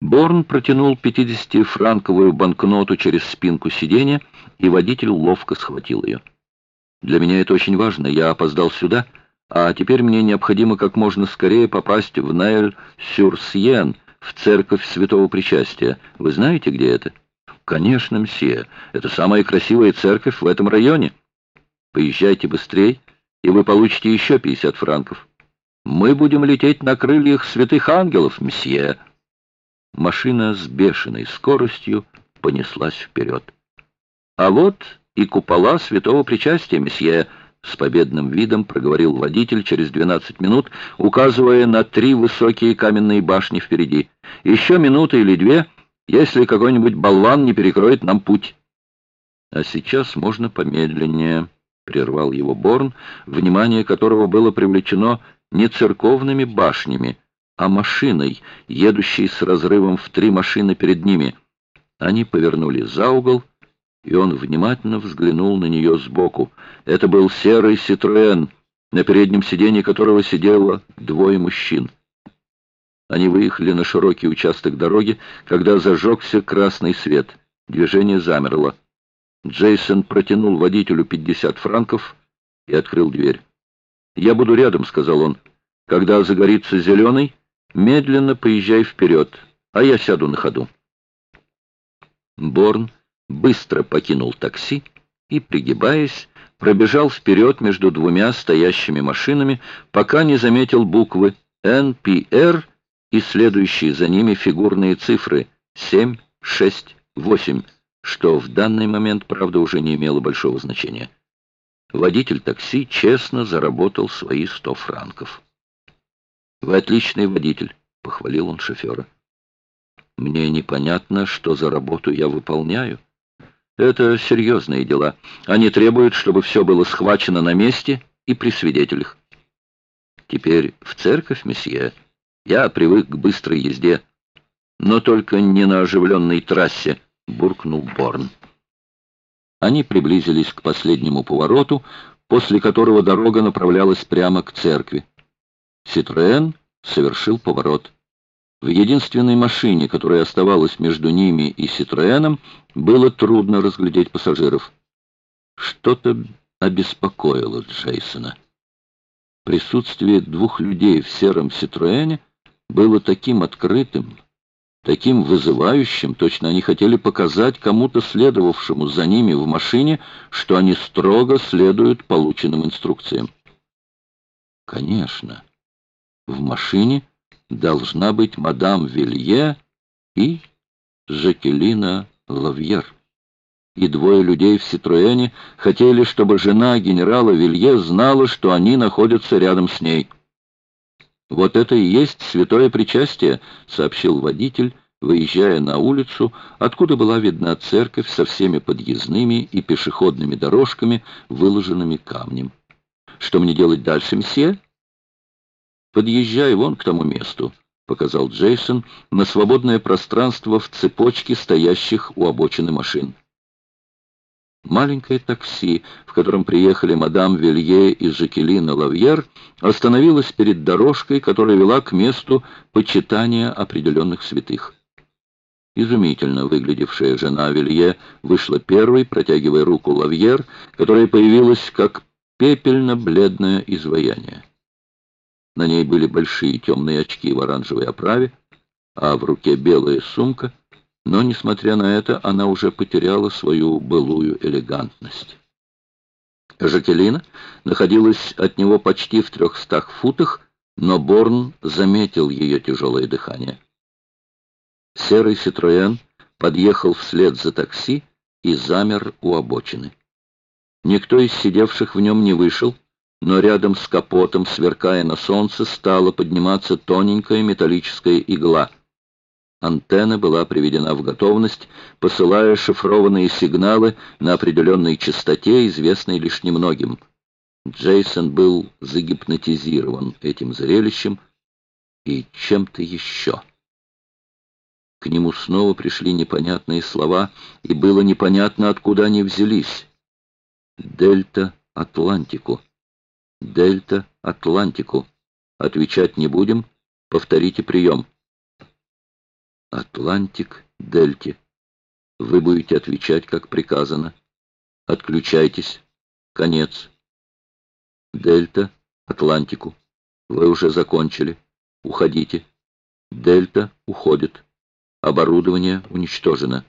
Борн протянул 50-франковую банкноту через спинку сиденья, и водитель ловко схватил ее. «Для меня это очень важно. Я опоздал сюда, а теперь мне необходимо как можно скорее попасть в Наэль-Сюрсьен, в церковь Святого Причастия. Вы знаете, где это?» «Конечно, мсье. Это самая красивая церковь в этом районе. Поезжайте быстрей, и вы получите еще 50 франков. Мы будем лететь на крыльях святых ангелов, мсье». Машина с бешеной скоростью понеслась вперед. «А вот и купола святого причастия, месье!» С победным видом проговорил водитель через 12 минут, указывая на три высокие каменные башни впереди. «Еще минута или две, если какой-нибудь болван не перекроет нам путь». «А сейчас можно помедленнее», — прервал его Борн, внимание которого было привлечено не церковными башнями, а машиной, едущей с разрывом в три машины перед ними. Они повернули за угол, и он внимательно взглянул на нее сбоку. Это был серый «Ситроэн», на переднем сиденье которого сидело двое мужчин. Они выехали на широкий участок дороги, когда зажегся красный свет. Движение замерло. Джейсон протянул водителю 50 франков и открыл дверь. «Я буду рядом», — сказал он. «Когда загорится зеленый, Медленно поезжай вперед, а я сяду на ходу. Борн быстро покинул такси и, пригибаясь, пробежал вперед между двумя стоящими машинами, пока не заметил буквы «НПР» и следующие за ними фигурные цифры 7, 6, 8, что в данный момент, правда, уже не имело большого значения. Водитель такси честно заработал свои 100 франков. «Вы отличный водитель», — похвалил он шофера. «Мне непонятно, что за работу я выполняю. Это серьезные дела. Они требуют, чтобы все было схвачено на месте и при свидетелях. Теперь в церковь, месье. Я привык к быстрой езде, но только не на оживленной трассе», — буркнул Борн. Они приблизились к последнему повороту, после которого дорога направлялась прямо к церкви. Ситроэн совершил поворот. В единственной машине, которая оставалась между ними и Ситроэном, было трудно разглядеть пассажиров. Что-то обеспокоило Джейсона. Присутствие двух людей в сером Ситроэне было таким открытым, таким вызывающим, точно они хотели показать кому-то, следовавшему за ними в машине, что они строго следуют полученным инструкциям. Конечно. В машине должна быть мадам Вилье и Жакелина Лавьер. И двое людей в Ситроэне хотели, чтобы жена генерала Вилье знала, что они находятся рядом с ней. «Вот это и есть святое причастие», — сообщил водитель, выезжая на улицу, откуда была видна церковь со всеми подъездными и пешеходными дорожками, выложенными камнем. «Что мне делать дальше, мсье?» «Подъезжай вон к тому месту», — показал Джейсон на свободное пространство в цепочке стоящих у обочины машин. Маленькое такси, в котором приехали мадам Вилье и Жакелина Лавьер, остановилось перед дорожкой, которая вела к месту почитания определенных святых. Изумительно выглядевшая жена Вилье вышла первой, протягивая руку Лавьер, которая появилась как пепельно-бледное изваяние. На ней были большие темные очки в оранжевой оправе, а в руке белая сумка, но, несмотря на это, она уже потеряла свою былую элегантность. Жакелина находилась от него почти в трехстах футах, но Борн заметил ее тяжелое дыхание. Серый Ситроен подъехал вслед за такси и замер у обочины. Никто из сидевших в нем не вышел, но рядом с капотом, сверкая на солнце, стала подниматься тоненькая металлическая игла. Антенна была приведена в готовность, посылая шифрованные сигналы на определенной частоте, известной лишь немногим. Джейсон был загипнотизирован этим зрелищем и чем-то еще. К нему снова пришли непонятные слова, и было непонятно, откуда они взялись. «Дельта Атлантику». Дельта, Атлантику. Отвечать не будем. Повторите прием. Атлантик, Дельте. Вы будете отвечать, как приказано. Отключайтесь. Конец. Дельта, Атлантику. Вы уже закончили. Уходите. Дельта уходит. Оборудование уничтожено.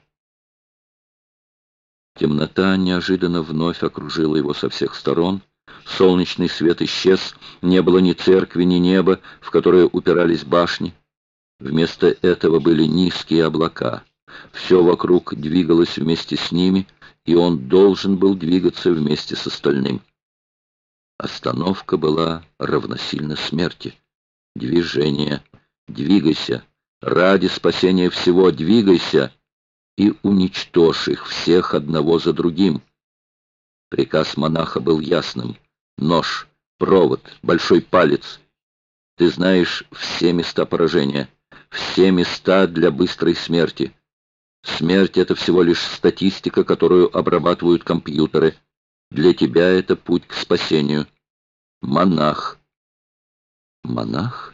Темнота неожиданно вновь окружила его со всех сторон. Солнечный свет исчез, не было ни церкви, ни неба, в которые упирались башни. Вместо этого были низкие облака. Все вокруг двигалось вместе с ними, и он должен был двигаться вместе с остальным. Остановка была равносильна смерти. Движение. Двигайся. Ради спасения всего двигайся и уничтожь их всех одного за другим. Приказ монаха был ясным. Нож, провод, большой палец. Ты знаешь все места поражения, все места для быстрой смерти. Смерть — это всего лишь статистика, которую обрабатывают компьютеры. Для тебя это путь к спасению. Монах. Монах?